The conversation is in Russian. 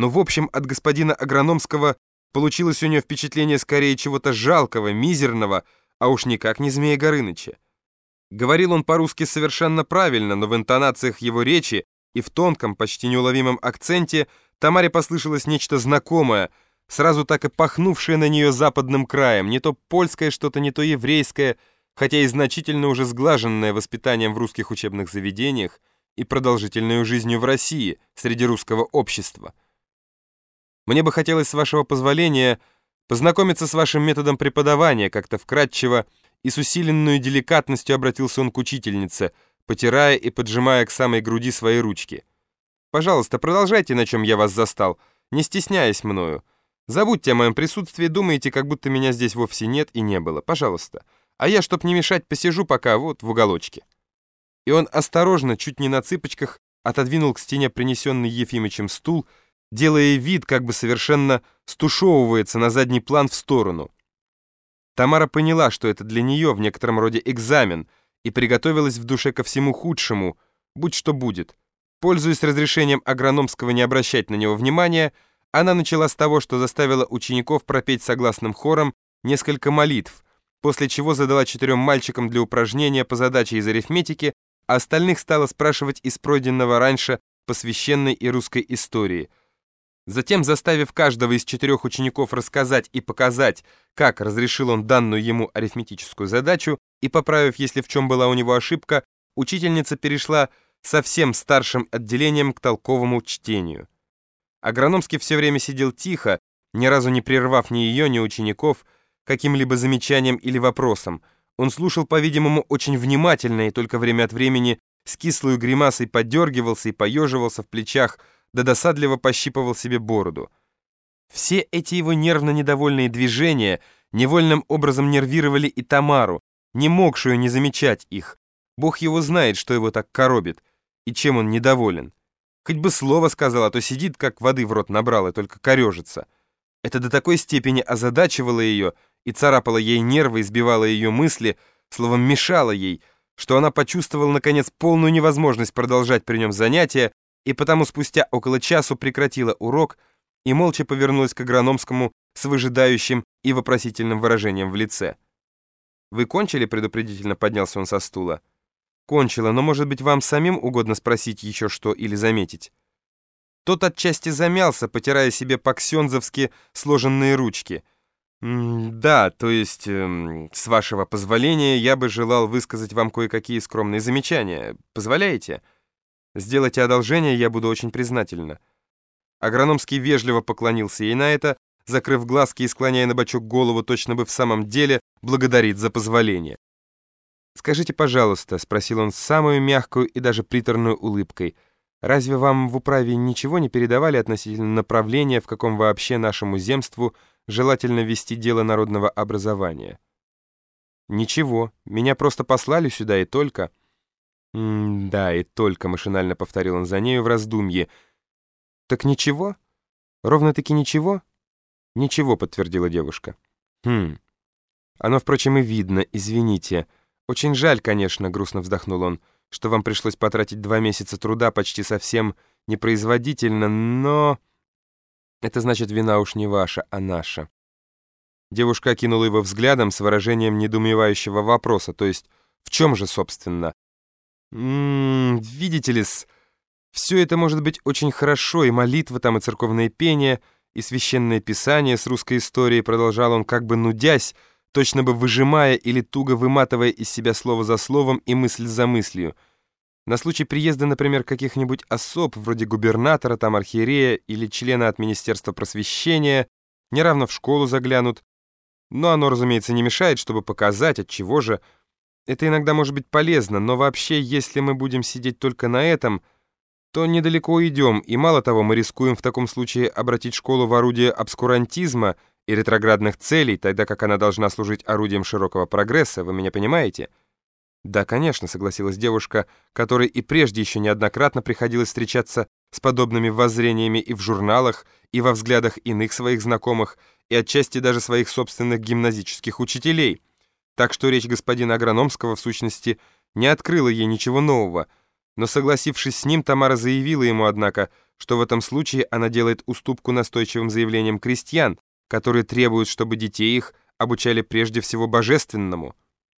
но в общем от господина Агрономского получилось у нее впечатление скорее чего-то жалкого, мизерного, а уж никак не Змея Горыныча. Говорил он по-русски совершенно правильно, но в интонациях его речи и в тонком, почти неуловимом акценте Тамаре послышалось нечто знакомое, сразу так и пахнувшее на нее западным краем, не то польское что-то, не то еврейское, хотя и значительно уже сглаженное воспитанием в русских учебных заведениях и продолжительной жизнью в России среди русского общества. Мне бы хотелось, с вашего позволения, познакомиться с вашим методом преподавания, как-то вкратчиво и с усиленной деликатностью обратился он к учительнице, потирая и поджимая к самой груди свои ручки. «Пожалуйста, продолжайте, на чем я вас застал, не стесняясь мною. Забудьте о моем присутствии, думаете, как будто меня здесь вовсе нет и не было. Пожалуйста. А я, чтоб не мешать, посижу пока вот в уголочке». И он осторожно, чуть не на цыпочках, отодвинул к стене принесенный Ефимычем стул, делая вид, как бы совершенно стушевывается на задний план в сторону. Тамара поняла, что это для нее в некотором роде экзамен, и приготовилась в душе ко всему худшему, будь что будет. Пользуясь разрешением агрономского не обращать на него внимания, она начала с того, что заставила учеников пропеть согласным хором несколько молитв, после чего задала четырем мальчикам для упражнения по задаче из арифметики, а остальных стала спрашивать из пройденного раньше посвященной и русской истории – Затем, заставив каждого из четырех учеников рассказать и показать, как разрешил он данную ему арифметическую задачу, и поправив, если в чем была у него ошибка, учительница перешла совсем старшим отделением к толковому чтению. Агрономский все время сидел тихо, ни разу не прервав ни ее, ни учеников каким-либо замечанием или вопросом. Он слушал, по-видимому, очень внимательно и только время от времени с кислой гримасой подергивался и поеживался в плечах, да досадливо пощипывал себе бороду. Все эти его нервно-недовольные движения невольным образом нервировали и Тамару, не могшую не замечать их. Бог его знает, что его так коробит, и чем он недоволен. Хоть бы слово сказал, а то сидит, как воды в рот набрал, и только корежится. Это до такой степени озадачивало ее и царапало ей нервы, избивало ее мысли, словом, мешало ей, что она почувствовала, наконец, полную невозможность продолжать при нем занятия, и потому спустя около часу прекратила урок и молча повернулась к агрономскому с выжидающим и вопросительным выражением в лице. «Вы кончили?» — предупредительно поднялся он со стула. «Кончила, но, может быть, вам самим угодно спросить еще что или заметить?» Тот отчасти замялся, потирая себе по-ксензовски сложенные ручки. «Да, то есть, э, с вашего позволения, я бы желал высказать вам кое-какие скромные замечания. Позволяете?» Сделайте одолжение, я буду очень признательна». Агрономский вежливо поклонился ей на это, закрыв глазки и склоняя на бочок голову, точно бы в самом деле благодарит за позволение. «Скажите, пожалуйста», — спросил он с самой мягкой и даже приторной улыбкой, «разве вам в управе ничего не передавали относительно направления, в каком вообще нашему земству желательно вести дело народного образования?» «Ничего, меня просто послали сюда и только...» Да, и только машинально повторил он за нею в раздумье. Так ничего? Ровно-таки ничего? Ничего, подтвердила девушка. Хм. Оно, впрочем, и видно, извините. Очень жаль, конечно, грустно вздохнул он, что вам пришлось потратить два месяца труда почти совсем непроизводительно, но... Это значит, вина уж не ваша, а наша. Девушка окинула его взглядом с выражением недоумевающего вопроса, то есть в чем же, собственно, М видите ли, все это может быть очень хорошо, и молитва там, и церковное пение, и священное писание с русской историей, продолжал он, как бы нудясь, точно бы выжимая или туго выматывая из себя слово за словом и мысль за мыслью. На случай приезда, например, каких-нибудь особ, вроде губернатора, там архиерея или члена от Министерства просвещения, неравно в школу заглянут. Но оно, разумеется, не мешает, чтобы показать, от чего же это иногда может быть полезно, но вообще, если мы будем сидеть только на этом, то недалеко идем, и мало того, мы рискуем в таком случае обратить школу в орудие обскурантизма и ретроградных целей, тогда как она должна служить орудием широкого прогресса, вы меня понимаете? Да, конечно, согласилась девушка, которой и прежде еще неоднократно приходилось встречаться с подобными воззрениями и в журналах, и во взглядах иных своих знакомых, и отчасти даже своих собственных гимназических учителей — так что речь господина Агрономского, в сущности, не открыла ей ничего нового, Но согласившись с ним, Тамара заявила ему, однако, что в этом случае она делает уступку настойчивым заявлениям крестьян, которые требуют, чтобы детей их обучали прежде всего божественному –